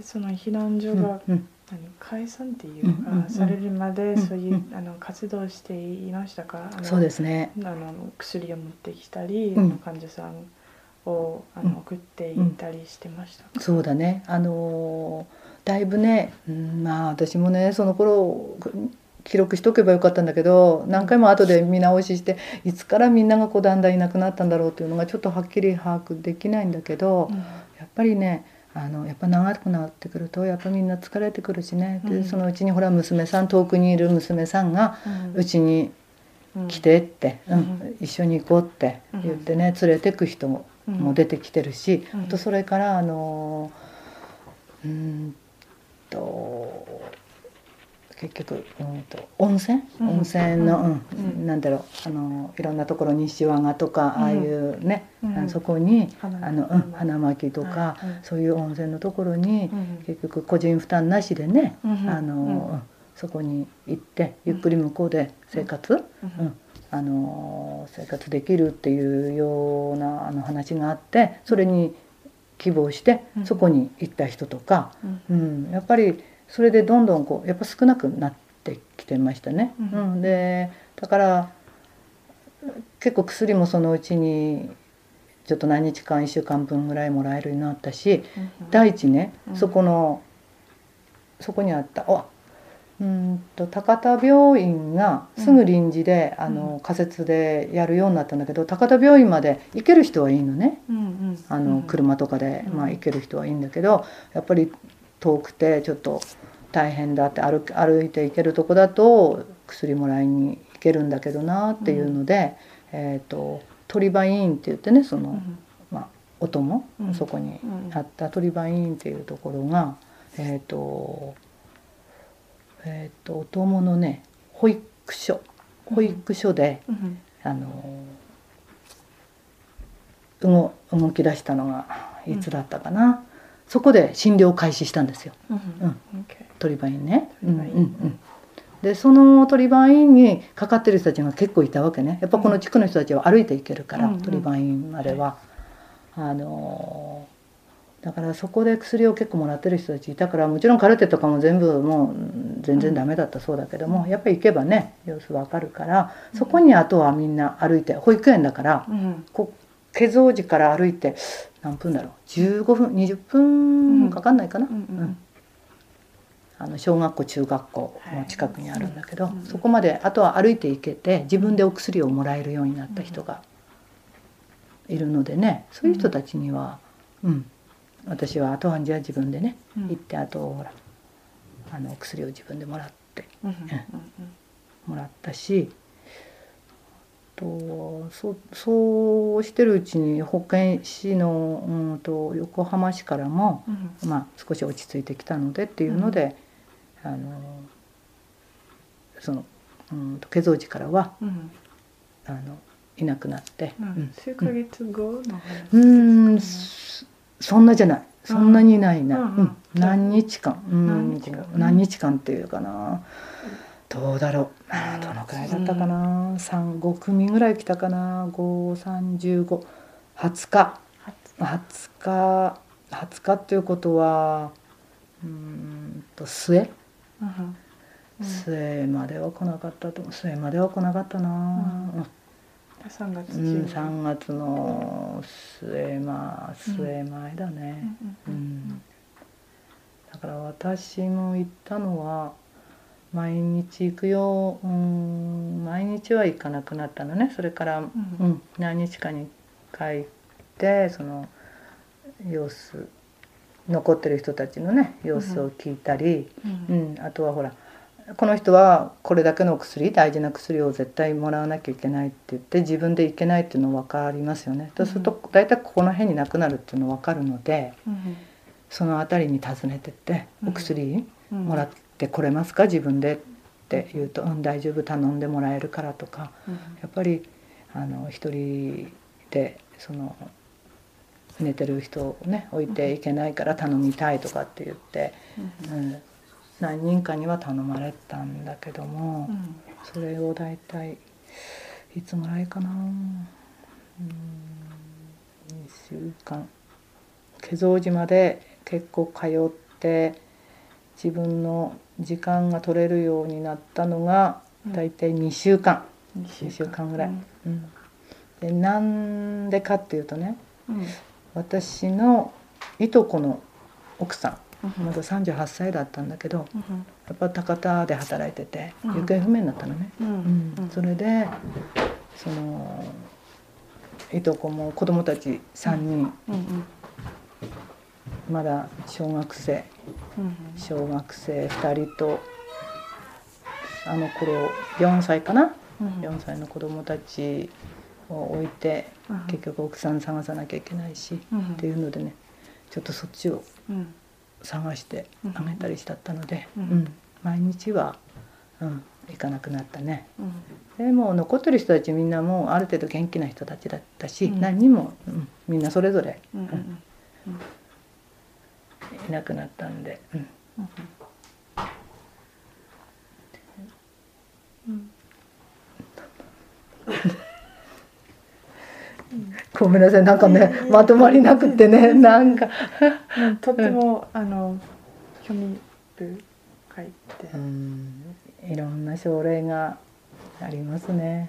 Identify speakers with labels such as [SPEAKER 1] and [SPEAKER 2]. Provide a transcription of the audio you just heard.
[SPEAKER 1] その避難所が、
[SPEAKER 2] うん
[SPEAKER 1] 解散っていうか、されるまで
[SPEAKER 2] ん
[SPEAKER 1] そういう、
[SPEAKER 2] うん
[SPEAKER 1] あの活動していましたか？
[SPEAKER 2] そうですね。
[SPEAKER 1] あの薬を持ってきたり、患者さんをあの、
[SPEAKER 2] うん。
[SPEAKER 1] 送っていったりしてましたか、
[SPEAKER 2] そうだね。あのーだいぶね、うん、まあ私もねその頃記録しとけばよかったんだけど何回も後で見直ししていつからみんながこうだんだんいなくなったんだろうというのがちょっとはっきり把握できないんだけど、
[SPEAKER 1] うん。
[SPEAKER 2] やっぱりねあのやっぱ長くなってくるとやっぱみんな疲れてくるしね、
[SPEAKER 1] うん。
[SPEAKER 2] でそのうちにほら娘さん遠くにいる娘さんがうちに
[SPEAKER 1] うん。
[SPEAKER 2] 来てって、
[SPEAKER 1] う
[SPEAKER 2] うん。ん一緒に行こうって言ってね連れてく人も
[SPEAKER 1] うん。
[SPEAKER 2] も出てきてるし、
[SPEAKER 1] うん。
[SPEAKER 2] あとそれからあのうーんと結局うんと温泉、
[SPEAKER 1] うん。
[SPEAKER 2] 温泉の、うん。
[SPEAKER 1] うん。
[SPEAKER 2] なんだろう。あのいろんなところ西和賀とか、
[SPEAKER 1] うん。
[SPEAKER 2] ああいうね、
[SPEAKER 1] うん。
[SPEAKER 2] そこに
[SPEAKER 1] 花
[SPEAKER 2] あの、うん、花巻とか、そういう温泉のところに、
[SPEAKER 1] うん。
[SPEAKER 2] 結局個人負担なしでね、
[SPEAKER 1] うん。
[SPEAKER 2] あのそこに行ってゆっくり向こうで生活、
[SPEAKER 1] うん。
[SPEAKER 2] うん。あの生活できるっていうようなあの話があってそれに希望して
[SPEAKER 1] うん。
[SPEAKER 2] そこに行った人とか、
[SPEAKER 1] うん。
[SPEAKER 2] うん。やっぱりそれでどんどんこうやっぱ少なくなってきてましたね。
[SPEAKER 1] うん。
[SPEAKER 2] うん。でだから結構薬もそのうちにちょっと何日間1週間分ぐらいもらえるようになったし
[SPEAKER 1] うん
[SPEAKER 2] 第一ね、
[SPEAKER 1] うん。
[SPEAKER 2] そこのそこにあったあうーんと高田病院がすぐ臨時で、あの仮設でやるようになったんだけど高田病院まで行ける人はいいのね。
[SPEAKER 1] うんうん。
[SPEAKER 2] あの車とかで、
[SPEAKER 1] うん。
[SPEAKER 2] まあ、行ける人はいいんだけどやっぱり遠くてちょっと大変だって歩く歩いて行けるとこだと薬もらいに行けるんだけどなっていうので、えー、と鳥羽医院って言ってねその、
[SPEAKER 1] うん。
[SPEAKER 2] まあ、音も
[SPEAKER 1] うん。
[SPEAKER 2] そこに
[SPEAKER 1] うん。
[SPEAKER 2] あった鳥羽医院っていうところが、えっ、とえっ、と音ものね保育所保育所で、
[SPEAKER 1] うん。
[SPEAKER 2] あの動動き出したのがいつだったかな、そこで診療開始したんですよ。
[SPEAKER 1] うん
[SPEAKER 2] うん。
[SPEAKER 1] オッケ
[SPEAKER 2] 鳥羽院ね。
[SPEAKER 1] 鳥羽院
[SPEAKER 2] うんうんうん。でその鳥羽院にかかってる人たちが結構いたわけね。やっぱこの地区の人たちは歩いて行けるから、
[SPEAKER 1] うんうん。
[SPEAKER 2] 鳥羽院までは。あのだからそこで薬を結構もらってる人たちいたからもちろんカルテとかも全部もううん全然ダメだったそうだけども、やっぱり行けばね様子わかるからそこにあとはみんな歩いて保育園だから
[SPEAKER 1] ーうん。
[SPEAKER 2] こう化蔵寺から歩いて何分だろう。15分20分かかんないかな、
[SPEAKER 1] うんうん
[SPEAKER 2] あの小学校中学校の近くにあるんだけど、
[SPEAKER 1] はいうん
[SPEAKER 2] そこまであとは歩いて行けて自分でお薬をもらえるようになった人がいるのでね。そういう人たちには、うん、私は後半じゃ自分でね、
[SPEAKER 1] うん。
[SPEAKER 2] 行ってあとほらあのお薬を自分でもらってもらったしあとそそうしてるうちに保健師の、うん、と横浜市からも、
[SPEAKER 1] うん。うん
[SPEAKER 2] まあ、少し落ち着いてきたのでっていうので、あのその、うん、と化蔵寺からは
[SPEAKER 1] うん。
[SPEAKER 2] あのいなくなって、
[SPEAKER 1] う
[SPEAKER 2] うん。ん
[SPEAKER 1] 数ヶ月後
[SPEAKER 2] うーん。そそんなじゃない。そんなにいないな、
[SPEAKER 1] うん。
[SPEAKER 2] うん。
[SPEAKER 1] うん。
[SPEAKER 2] 何日間、うん、
[SPEAKER 1] 何日間？
[SPEAKER 2] 何日間っていうかなどうだろう、あーどのくらいだったかな、三5組ぐらい来たかな。53520日20日20日っていうことはうーんと末？
[SPEAKER 1] うん。うん
[SPEAKER 2] 末までは来なかったと。末までは来なかったな、
[SPEAKER 1] うん。
[SPEAKER 2] うん。
[SPEAKER 1] 3月
[SPEAKER 2] うん、
[SPEAKER 1] 中
[SPEAKER 2] 3月の末まあ末前だね、
[SPEAKER 1] うん。
[SPEAKER 2] うん。だから私も行ったのは毎日行くよ、うん、毎日は行かなくなったのね。それから、うん。何日かに帰ってその様子残ってる人たちのね様子を聞いたり、
[SPEAKER 1] う
[SPEAKER 2] うん。んあとはほらこの人はこれだけの薬大事な薬を絶対もらわなきゃいけないって言って自分でいけないっていうの分かりますよね。そうすると大体ここの辺になくなるっていうの分かるので
[SPEAKER 1] うん。
[SPEAKER 2] その辺りに訪ねてって「
[SPEAKER 1] うん。
[SPEAKER 2] お薬
[SPEAKER 1] うん。
[SPEAKER 2] もらってこれますか？自分で」って言うと「うん大丈夫。頼んでもらえるから」とか。
[SPEAKER 1] うん。
[SPEAKER 2] やっぱりあの一人でその寝てる人をね置いていけないから頼みたいとかって言って、うん、何人かには頼まれたんだけども、
[SPEAKER 1] うん。
[SPEAKER 2] それを大体いつぐらいかな。うん。2週間。化蔵寺まで結構通って自分の時間が取れるようになったのが
[SPEAKER 1] うん。
[SPEAKER 2] 大体2週間、
[SPEAKER 1] 2
[SPEAKER 2] 2週間ぐらい。
[SPEAKER 1] うん。
[SPEAKER 2] うん。でなんでかっていうとね
[SPEAKER 1] うん。
[SPEAKER 2] 私のいとこの奥さ
[SPEAKER 1] うん。
[SPEAKER 2] んまだ38歳だったんだけど
[SPEAKER 1] うん。
[SPEAKER 2] やっぱ高田で働いてて
[SPEAKER 1] うん。
[SPEAKER 2] 行方不明になったのね、
[SPEAKER 1] うん。
[SPEAKER 2] うん。それでそのいとこも子供たち3人
[SPEAKER 1] うん。うん
[SPEAKER 2] まだ小学生
[SPEAKER 1] うん
[SPEAKER 2] 小学生2人とあの頃4歳かな？
[SPEAKER 1] うん。
[SPEAKER 2] 4歳の子供たちを置いて
[SPEAKER 1] うん。
[SPEAKER 2] 結局奥さん探さなきゃいけないし
[SPEAKER 1] うん。
[SPEAKER 2] っていうのでねちょっとそっちを
[SPEAKER 1] うん。
[SPEAKER 2] 探してあげたりしたったので、毎日は、うん、行かなくなったね。
[SPEAKER 1] うん。
[SPEAKER 2] でもう残ってる人たちみんなもうある程度元気な人たちだったし、
[SPEAKER 1] うん。
[SPEAKER 2] 何人も、うんみんなそれぞれ
[SPEAKER 1] うん。うん
[SPEAKER 2] いなくなったんで、
[SPEAKER 1] うん。
[SPEAKER 2] ごめんなさい。なんかねまとまりなくてね。なんか、
[SPEAKER 1] うん。とってもあの興味深いって。
[SPEAKER 2] うん、いろんな症例がありますね。